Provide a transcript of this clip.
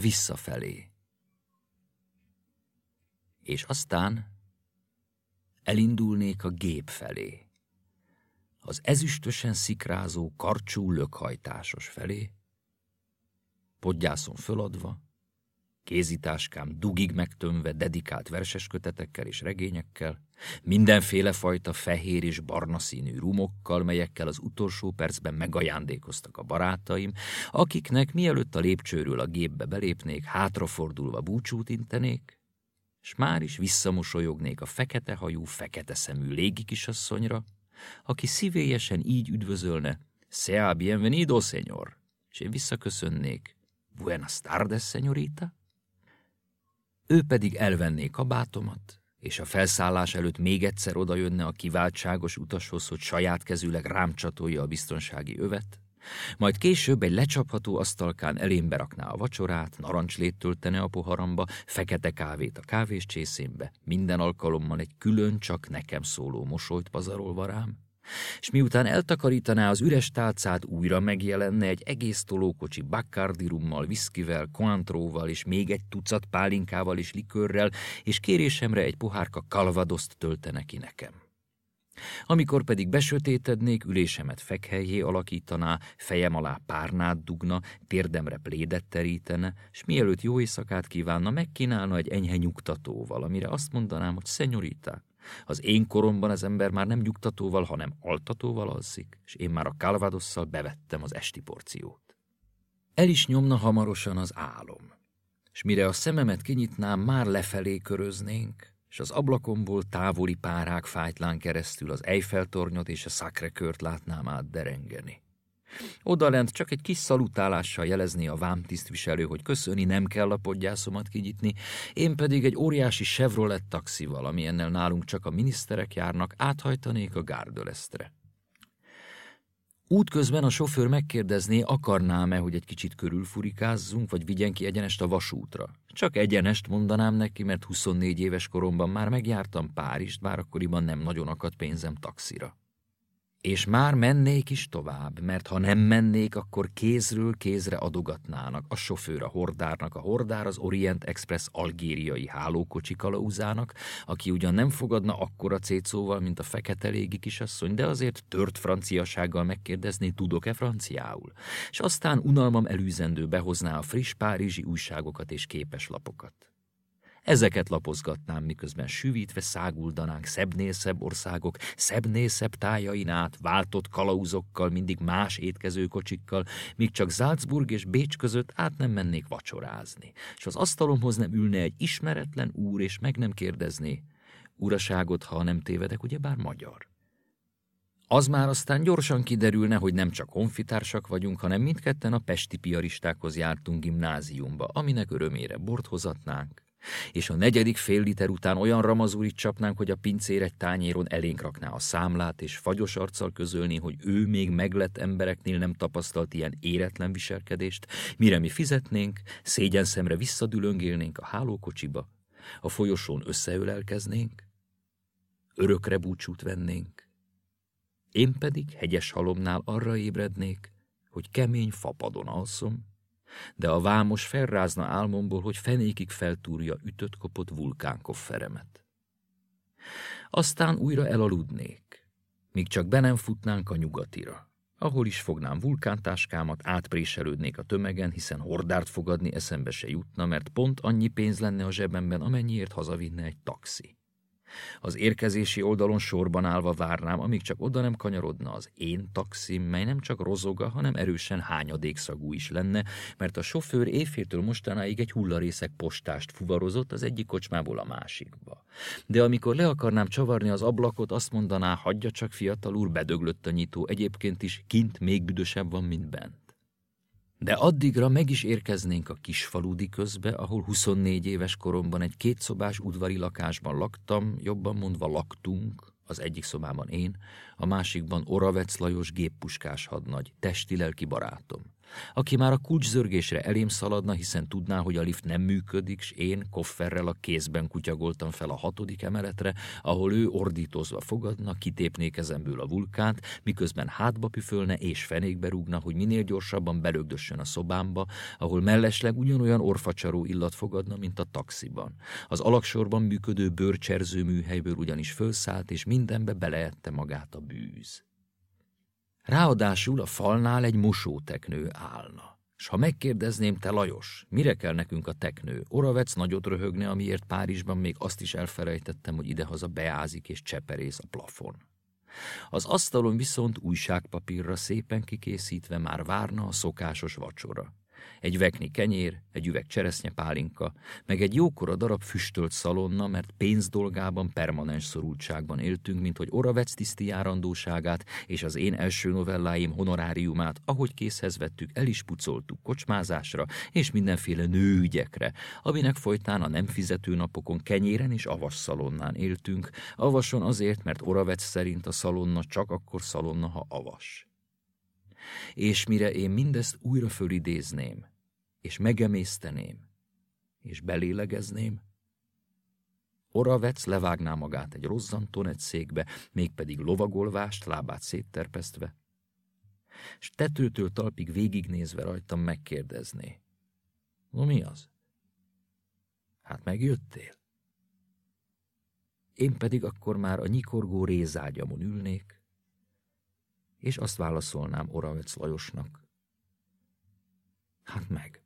visszafelé. És aztán elindulnék a gép felé, az ezüstösen szikrázó, karcsú lökhajtásos felé, podgyászon föladva, kézitáskám dugig megtömve dedikált verseskötetekkel és regényekkel, mindenféle fajta fehér és barna színű rumokkal, melyekkel az utolsó percben megajándékoztak a barátaim, akiknek mielőtt a lépcsőről a gépbe belépnék, hátrafordulva búcsút intenék, s már is visszamosolyognék a fekete hajú, fekete szemű légikisasszonyra, aki szívélyesen így üdvözölne, Sea bienvenido, señor, és én visszaköszönnék, Buenas tardes, señorita, ő pedig elvenné kabátomat, és a felszállás előtt még egyszer odajönne a kiváltságos utashoz, hogy saját kezűleg rám csatolja a biztonsági övet, majd később egy lecsapható asztalkán elém berakná a vacsorát, narancslét töltene a poharamba, fekete kávét a kávés csészénbe, minden alkalommal egy külön csak nekem szóló mosolyt pazarolva rám, és miután eltakarítaná az üres tálcát, újra megjelenne egy egész tolókocsi bakkardirummal, viszkivel, koantróval és még egy tucat pálinkával és likörrel, és kérésemre egy pohárka kalvadoszt töltene ki nekem. Amikor pedig besötétednék, ülésemet fekhelyé alakítaná, fejem alá párnát dugna, térdemre plédet terítene, s mielőtt jó éjszakát kívánna, megkínálna egy enyhe nyugtatóval, amire azt mondanám, hogy szenyorita, az én koromban az ember már nem nyugtatóval, hanem altatóval alszik, és én már a kálvádosszal bevettem az esti porciót. El is nyomna hamarosan az álom, és mire a szememet kinyitnám, már lefelé köröznénk, és az ablakomból távoli párák fájtlán keresztül az Eiffel-tornyot és a Sacré-Cœurt látnám át derengeni. Odalent csak egy kis szalutálással jelezni a vámtisztviselő, hogy köszöni, nem kell a podgyászomat kinyitni, én pedig egy óriási Chevrolet taxival, ami ennél nálunk csak a miniszterek járnak, áthajtanék a gárdölesztre. Útközben a sofőr megkérdezné, akarnám-e, hogy egy kicsit körülfurikázzunk, vagy vigyen ki egyenest a vasútra. Csak egyenest mondanám neki, mert 24 éves koromban már megjártam Párizst, bár akkoriban nem nagyon akadt pénzem taxira. És már mennék is tovább, mert ha nem mennék, akkor kézről kézre adogatnának a sofőr a hordárnak, a hordár az Orient Express algériai hálókocsi kalauzának, aki ugyan nem fogadna akkora cécóval, mint a fekete légi kisasszony, de azért tört franciasággal megkérdezni, tudok-e franciául. És aztán unalmam elűzendő behozná a friss párizsi újságokat és képeslapokat. Ezeket lapozgatnám, miközben süvítve száguldanánk szebbnél szebb országok, szebbnél szebb tájain át, váltott kalauzokkal, mindig más étkezőkocsikkal, míg csak Salzburg és Bécs között át nem mennék vacsorázni, és az asztalomhoz nem ülne egy ismeretlen úr, és meg nem kérdezné, uraságot, ha nem tévedek, ugye bár magyar. Az már aztán gyorsan kiderülne, hogy nem csak honfitársak vagyunk, hanem mindketten a pesti piaristákhoz jártunk gimnáziumba, aminek örömére bort hozatnánk, és a negyedik fél liter után olyan ramazurit csapnánk, hogy a pincér egy tányéron elénk rakná a számlát, és fagyos arccal közölni, hogy ő még meglett embereknél nem tapasztalt ilyen éretlen viselkedést, mire mi fizetnénk, szégyen szemre visszadülöngélnénk a hálókocsiba, a folyosón összeölelkeznénk, örökre búcsút vennénk. Én pedig hegyes halomnál arra ébrednék, hogy kemény fapadon alszom, de a vámos felrázna álmomból, hogy fenékig feltúrja ütött-kopott vulkánkofferemet. Aztán újra elaludnék, míg csak be nem futnánk a nyugatira, ahol is fognám vulkántáskámat, átpréselődnék a tömegen, hiszen hordárt fogadni eszembe se jutna, mert pont annyi pénz lenne a zsebemben, amennyiért hazavinne egy taxi. Az érkezési oldalon sorban állva várnám, amíg csak oda nem kanyarodna az én taxim, mely nem csak rozoga, hanem erősen hányadékszagú is lenne, mert a sofőr évfétől mostanáig egy hullarészek postást fuvarozott az egyik kocsmából a másikba. De amikor le akarnám csavarni az ablakot, azt mondaná, hagyja csak fiatal úr, bedöglött a nyitó, egyébként is kint még büdösebb van, mint bent. De addigra meg is érkeznénk a kisfaludi közbe, ahol 24 éves koromban egy kétszobás udvari lakásban laktam, jobban mondva laktunk, az egyik szobában én, a másikban Oravec Lajos géppuskás hadnagy, testi-lelki barátom. aki már a kulcszörgésre elém szaladna, hiszen tudná, hogy a lift nem működik, s én kofferrel a kézben kutyagoltam fel a hatodik emeletre, ahol ő ordítozva fogadna, kitépné kezemből a vulkánt, miközben hátba püfölne és fenékbe rúgna, hogy minél gyorsabban belögdössön a szobámba, ahol mellesleg ugyanolyan orfacsaró illat fogadna, mint a taxiban. Az alaksorban működő bőrcserző műhelyből ugyanis fölszállt, és mindenbe beleette magát a bűz. Ráadásul a falnál egy mosóteknő állna. S ha megkérdezném, te Lajos, mire kell nekünk a teknő? Oravec nagyot röhögne, amiért Párizsban még azt is elfelejtettem, hogy idehaza beázik és cseperész a plafon. Az asztalon viszont újságpapírra szépen kikészítve már várna a szokásos vacsora egy vekni kenyér, egy üveg pálinka, meg egy jókora darab füstölt szalonna, mert pénzdolgában permanens szorultságban éltünk, mint hogy Oravec tiszti járandóságát és az én első novelláim honoráriumát, ahogy készhez vettük, el is pucoltuk kocsmázásra és mindenféle nőügyekre, aminek folytán a nem fizető napokon kenyéren és avas szalonnán éltünk, avason azért, mert Oravec szerint a szalonna csak akkor szalonna, ha avas és mire én mindezt újra fölidézném, és megemészteném, és belélegezném, Oravec levágná magát egy rozzantón egy székbe, mégpedig lovagolvást, lábát szétterpesztve, s tetőtől talpig végignézve rajtam megkérdezné. No mi az? Hát megjöttél? Én pedig akkor már a nyikorgó rézágyamon ülnék, és azt válaszolnám Oravec Lajosnak. Hát meg.